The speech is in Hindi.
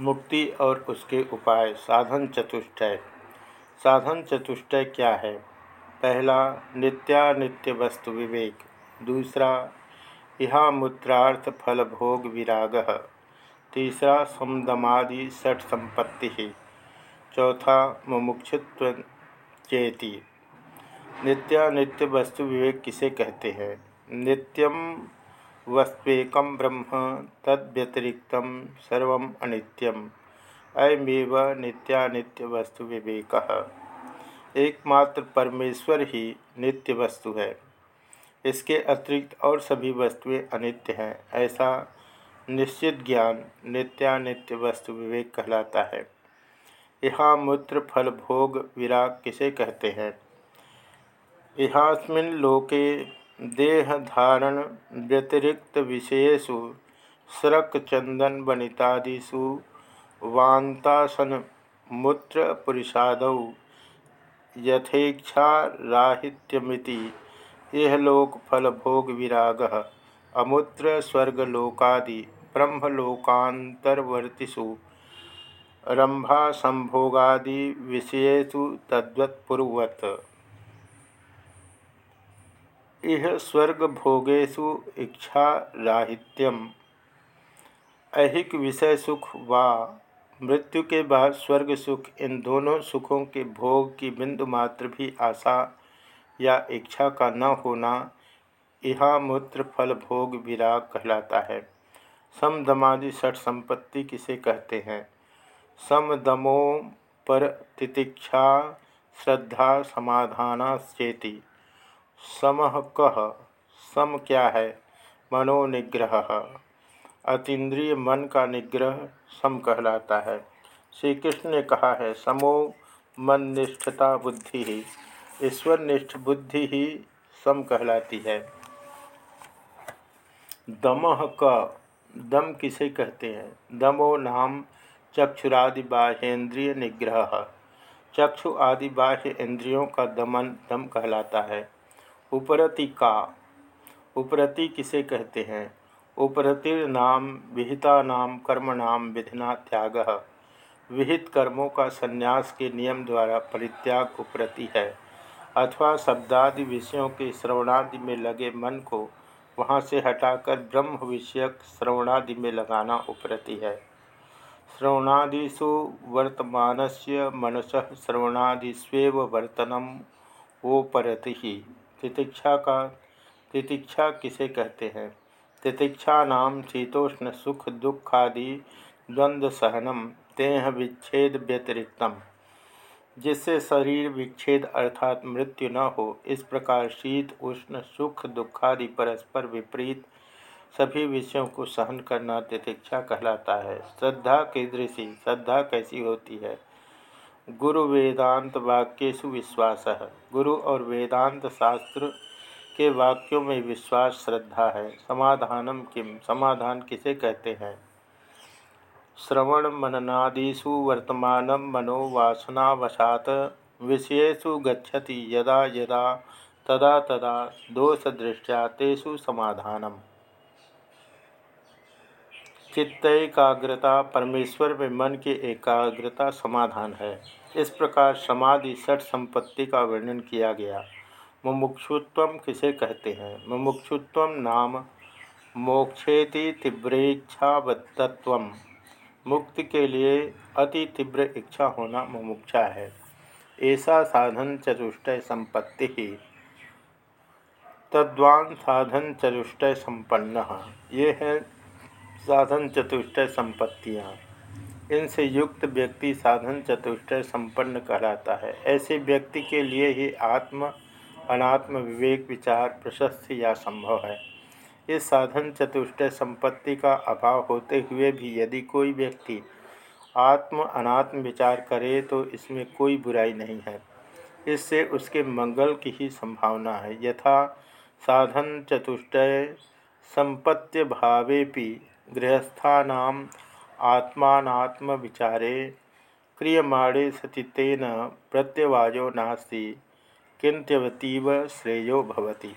मुक्ति और उसके उपाय। साधन चतुष्टय। साधन चतुष्टय क्या है? पहला, नित्यानित्य वस्तु विवेक। दूसरा यहाँ इहामूत्रार्थ फल भोग विराग। तीसरा, समदमादि षट संपत्ति। चौथा, मुमुक्षुत्व चेती। नित्यानित्य वस्तु विवेक किसे कहते हैं? नित्यम वस्वेक ब्रह्म तद्व्यतिरिक्त सर्व अनित्यम। अयमेव नित्यानित्य वस्तु विवेक एकमात्र परमेश्वर ही नित्य वस्तु है। इसके अतिरिक्त और सभी वस्तुएँ अनित्य हैं, ऐसा निश्चित ज्ञान नित्यानित्य वस्तु विवेक कहलाता है। यहाँ मूत्र फल भोग विराग किसे कहते हैं? इहास्मिन लोके देहधारण व्यतिरिक्त विषयेषु स्रक चंदन वनितादिषु वातासन मूत्र पुरुषादौ यथेक्षाराहित्यमिति इहलोक फल भोग विराग, अमुत्र स्वर्गलोकादि ब्रह्मलोकांतर्वर्तिषु रंभा संभोगादि विषयेषु इह स्वर्ग भोगेशु इच्छा राहित्यम। ऐहिक विषय सुख व मृत्यु के बाद स्वर्ग सुख, इन दोनों सुखों के भोग की बिंदु मात्र भी आशा या इच्छा का न होना यहाँ मूत्र फल भोग विराग कहलाता है। समदमादि षट संपत्ति किसे कहते हैं? समदमो पर तितिक्षा, श्रद्धा समाधानश्चेति समह कह सम क्या है? मनोनिग्रह। अतीन्द्रिय मन का निग्रह सम कहलाता है। श्री कृष्ण ने कहा है, समो मन निष्ठता बुद्धि ही ईश्वर निष्ठ बुद्धि ही सम कहलाती है। दमह का, दम किसे कहते हैं? दमो नाम चक्षुरादि बाह्येन्द्रिय निग्रह। चक्षु आदि बाह्य इंद्रियों का दमन दम कहलाता है। उपरति का। उपरति किसे कहते हैं? उपरतिर नाम, विहिता नाम, कर्म नाम, विधिना त्याग। विहित कर्मों का संन्यास के नियम द्वारा परित्याग उपरति है। अथवा शब्दादि विषयों के श्रवणादि में लगे मन को वहाँ से हटाकर ब्रह्म विषयक श्रवणादि में लगाना उपरति है। श्रवणादिषु वर्तमान से मनस श्रवणादिस्व वर्तनम परति ही तितिक्षा का, तितिक्षा किसे कहते हैं? तितिक्षा नाम शीतोष्ण, सुख दुखादि द्वंद्व सहनम, तेह विच्छेद व्यतिरिक्तम। जिससे शरीर विच्छेद अर्थात मृत्यु न हो, इस प्रकार शीत, उष्ण, सुख दुखादि परस्पर विपरीत सभी विषयों को सहन करना तितिक्षा कहलाता है। श्रद्धा की दृष्टि, श्रद्धा कैसी होती है? गुरु वेदांत वाक्यु विश्वास। गुरु और वेदांत शास्त्र के वाक्यों में विश्वास, श्रद्धा है। समाधानम किम? समाधान किसे कहते हैं? श्रवण मननादिषु वर्तमान मनोवासनावशात विषयसु गच्छति यदा यदा तदा तदा दोषदृष्टिया तेषु समाधानम। चित्त एकाग्रता परमेश्वर में मन की एकाग्रता समाधान है। इस प्रकार समाधि षट संपत्ति का वर्णन किया गया। मुमुक्षुत्व किसे कहते हैं? मुमुक्षुत्व नाम मोक्षेति तीव्रेच्छावत्तत्व। मुक्ति के लिए अति तीव्र इच्छा होना मुमुक्षा है। ऐसा साधन चतुष्टय संपत्ति ही। तद्वान साधन चतुष्टय संपन्न। ये है साधन चतुष्टय संपत्तियाँ। इनसे युक्त व्यक्ति साधन चतुष्टय संपन्न कहलाता है। ऐसे व्यक्ति के लिए ही आत्म, अनात्म विवेक, विचार, प्रशस्त या संभव है। इस साधन चतुष्टय संपत्ति का अभाव होते हुए भी यदि कोई व्यक्ति आत्म, अनात्म विचार करे तो इसमें कोई बुराई नहीं है। इससे उसके मंगल की ही संभावना है। यथा साधन चतुष्टय संपत्ति भावेपि गृहस्थानाम आत्मात्म विचारे क्रियमाणे सति तेन प्रत्यवायो नास्ति किंत्यवतीव श्रेयो भवति।